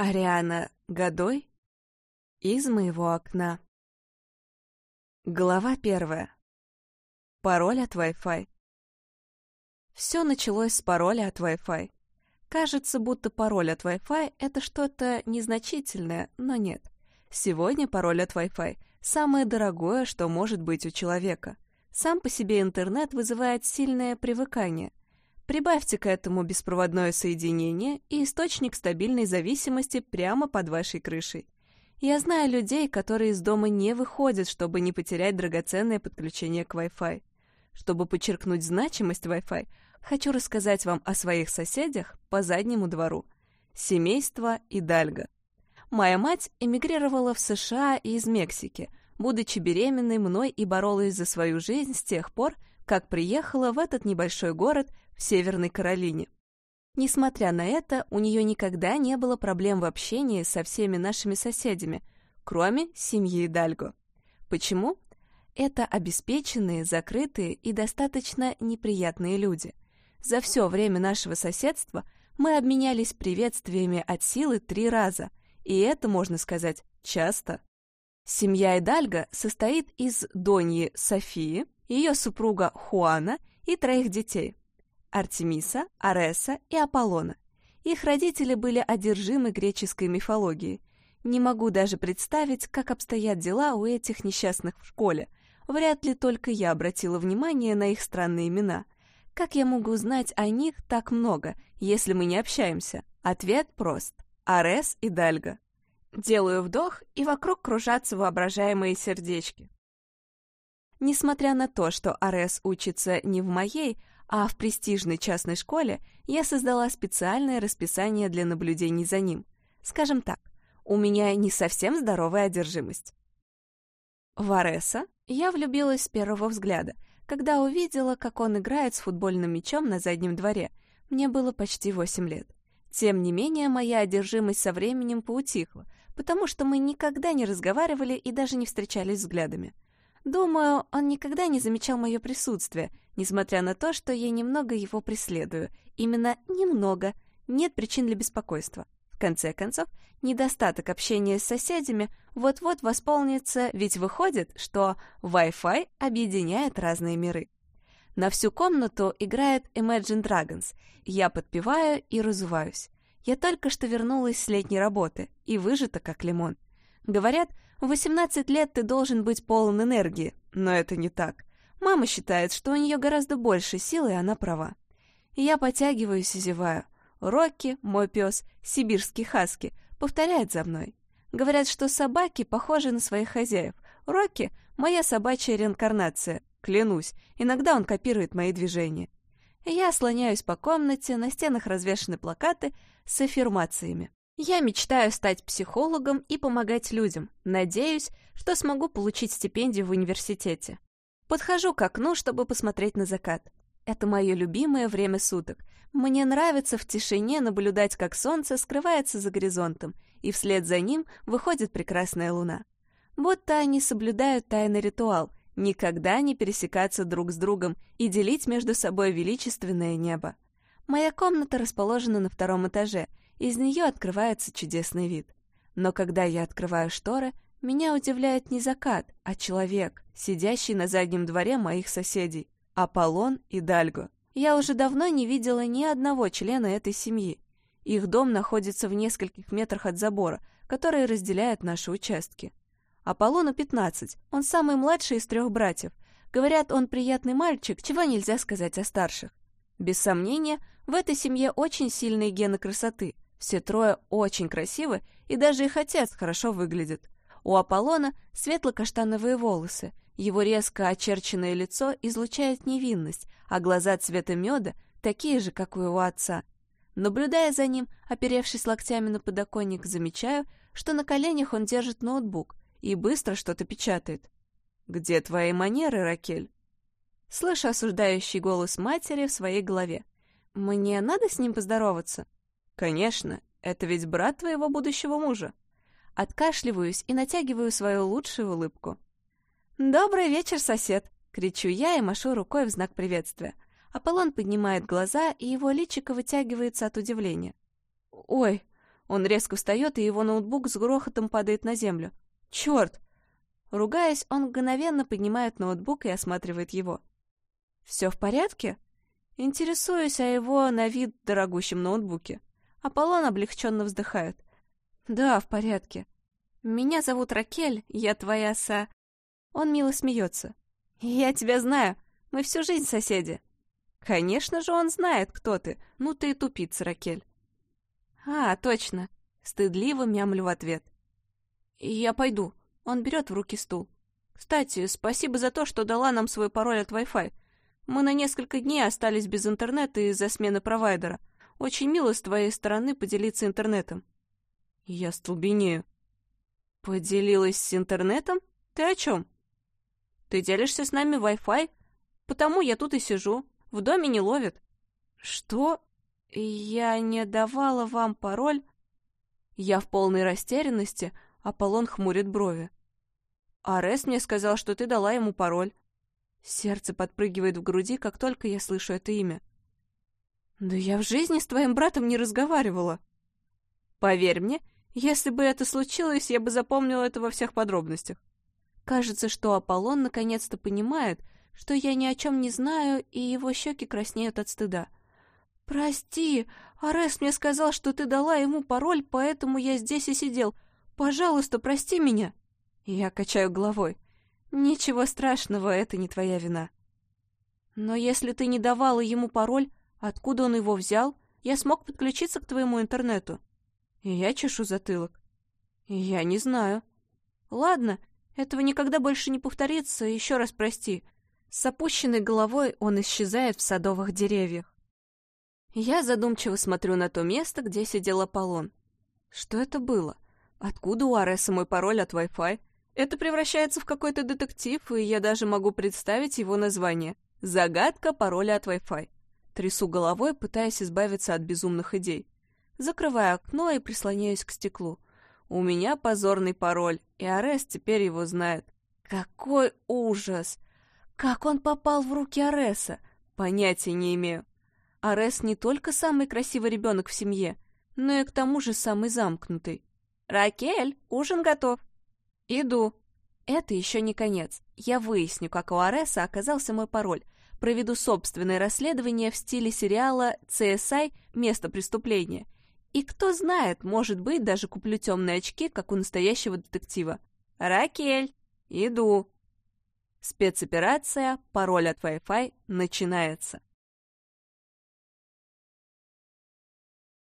Ариана Годой из моего окна. Глава первая. Пароль от Wi-Fi. Все началось с пароля от Wi-Fi. Кажется, будто пароль от Wi-Fi — это что-то незначительное, но нет. Сегодня пароль от Wi-Fi — самое дорогое, что может быть у человека. Сам по себе интернет вызывает сильное привыкание. Прибавьте к этому беспроводное соединение и источник стабильной зависимости прямо под вашей крышей. Я знаю людей, которые из дома не выходят, чтобы не потерять драгоценное подключение к Wi-Fi. Чтобы подчеркнуть значимость Wi-Fi, хочу рассказать вам о своих соседях по заднему двору. Семейство Идальго. Моя мать эмигрировала в США и из Мексики, будучи беременной мной и боролась за свою жизнь с тех пор, как приехала в этот небольшой город в Северной Каролине. Несмотря на это, у нее никогда не было проблем в общении со всеми нашими соседями, кроме семьи Дальго. Почему? Это обеспеченные, закрытые и достаточно неприятные люди. За все время нашего соседства мы обменялись приветствиями от силы три раза, и это, можно сказать, часто. Семья Идальго состоит из Доньи Софии, ее супруга Хуана и троих детей – Артемиса, Ареса и Аполлона. Их родители были одержимы греческой мифологией. Не могу даже представить, как обстоят дела у этих несчастных в школе. Вряд ли только я обратила внимание на их странные имена. Как я могу знать о них так много, если мы не общаемся? Ответ прост. Арес и Дальга. Делаю вдох, и вокруг кружатся воображаемые сердечки. Несмотря на то, что Арес учится не в моей, а в престижной частной школе, я создала специальное расписание для наблюдений за ним. Скажем так, у меня не совсем здоровая одержимость. В Ареса я влюбилась с первого взгляда, когда увидела, как он играет с футбольным мячом на заднем дворе. Мне было почти восемь лет. Тем не менее, моя одержимость со временем поутихла, потому что мы никогда не разговаривали и даже не встречались взглядами. Думаю, он никогда не замечал мое присутствие, несмотря на то, что я немного его преследую. Именно немного. Нет причин для беспокойства. В конце концов, недостаток общения с соседями вот-вот восполнится, ведь выходит, что Wi-Fi объединяет разные миры. На всю комнату играет Imagine Dragons. Я подпеваю и разуваюсь. Я только что вернулась с летней работы и выжата как лимон. Говорят, в 18 лет ты должен быть полон энергии, но это не так. Мама считает, что у нее гораздо больше сил, и она права. Я потягиваюсь и зеваю. Рокки, мой пес, сибирский хаски, повторяет за мной. Говорят, что собаки похожи на своих хозяев. Рокки — моя собачья реинкарнация. Клянусь, иногда он копирует мои движения. Я слоняюсь по комнате, на стенах развешаны плакаты с аффирмациями. Я мечтаю стать психологом и помогать людям. Надеюсь, что смогу получить стипендию в университете. Подхожу к окну, чтобы посмотреть на закат. Это мое любимое время суток. Мне нравится в тишине наблюдать, как солнце скрывается за горизонтом, и вслед за ним выходит прекрасная луна. Будто они соблюдают тайный ритуал, никогда не пересекаться друг с другом и делить между собой величественное небо. Моя комната расположена на втором этаже, из нее открывается чудесный вид. Но когда я открываю шторы, меня удивляет не закат, а человек, сидящий на заднем дворе моих соседей, Аполлон и Дальго. Я уже давно не видела ни одного члена этой семьи. Их дом находится в нескольких метрах от забора, который разделяет наши участки. Аполлону 15, он самый младший из трех братьев. Говорят, он приятный мальчик, чего нельзя сказать о старших. Без сомнения, в этой семье очень сильные гены красоты — все трое очень красивы, и даже их отец хорошо выглядит. У Аполлона светло-каштановые волосы, его резко очерченное лицо излучает невинность, а глаза цвета меда такие же, как у его отца. Наблюдая за ним, оперевшись локтями на подоконник, замечаю, что на коленях он держит ноутбук и быстро что-то печатает. «Где твои манеры, Ракель?» Слышу осуждающий голос матери в своей голове. «Мне надо с ним поздороваться?» «Конечно, это ведь брат твоего будущего мужа». Откашливаюсь и натягиваю свою лучшую улыбку. «Добрый вечер, сосед!» — кричу я и машу рукой в знак приветствия. Аполлон поднимает глаза, и его личико вытягивается от удивления. «Ой, Он резко встает, и его ноутбук с грохотом падает на землю. Черт! Ругаясь, он мгновенно поднимает ноутбук и осматривает его. «Все в порядке?» Интересуюсь о его на вид дорогущем ноутбуке. Аполлон облегченно вздыхает. «Да, в порядке. Меня зовут Ракель, я твоя са...» Он мило смеется. «Я тебя знаю. Мы всю жизнь соседи». «Конечно же он знает, кто ты. Ну ты и тупица, Ракель». «А, точно». Стыдливо мямлю в ответ. «Я пойду». Он берет в руки стул. «Кстати, спасибо за то, что дала нам свой пароль от Wi-Fi. Мы на несколько дней остались без интернета из-за смены провайдера. Очень мило с твоей стороны поделиться интернетом». Я столбенею. «Поделилась с интернетом? Ты о чем?» «Ты делишься с нами Wi-Fi, потому я тут и сижу. В доме не ловит». «Что? Я не давала вам пароль?» Я в полной растерянности, Аполлон хмурит брови. «Арес мне сказал, что ты дала ему пароль». Сердце подпрыгивает в груди, как только я слышу это имя. «Да я в жизни с твоим братом не разговаривала». «Поверь мне, если бы это случилось, я бы запомнила это во всех подробностях. Кажется, что Аполлон наконец-то понимает, что я ни о чем не знаю, и его щеки краснеют от стыда. «Прости, Арес мне сказал, что ты дала ему пароль, поэтому я здесь и сидел. Пожалуйста, прости меня!» Я качаю головой. «Ничего страшного, это не твоя вина». «Но если ты не давала ему пароль, откуда он его взял, я смог подключиться к твоему интернету». Я чешу затылок. «Я не знаю». «Ладно, этого никогда больше не повторится, еще раз прости. С опущенной головой он исчезает в садовых деревьях. Я задумчиво смотрю на то место, где сидел Аполлон. Что это было? Откуда у Ареса мой пароль от Wi-Fi? Это превращается в какой-то детектив, и я даже могу представить его название. Загадка пароля от Wi-Fi. Трясу головой, пытаясь избавиться от безумных идей. Закрываю окно и прислоняюсь к стеклу. У меня позорный пароль, и Арес теперь его знает. Какой ужас! Как он попал в руки Ареса? Понятия не имею. Арес не только самый красивый ребенок в семье, но и к тому же самый замкнутый. «Ракель, ужин готов!» «Иду!» Это еще не конец. Я выясню, как у Ареса оказался мой пароль, проведу собственное расследование в стиле сериала CSI «Место преступления» И кто знает, может быть, даже куплю темные очки, как у настоящего детектива. Ракель, иду. Спецоперация «Пароль от Wi-Fi» начинается.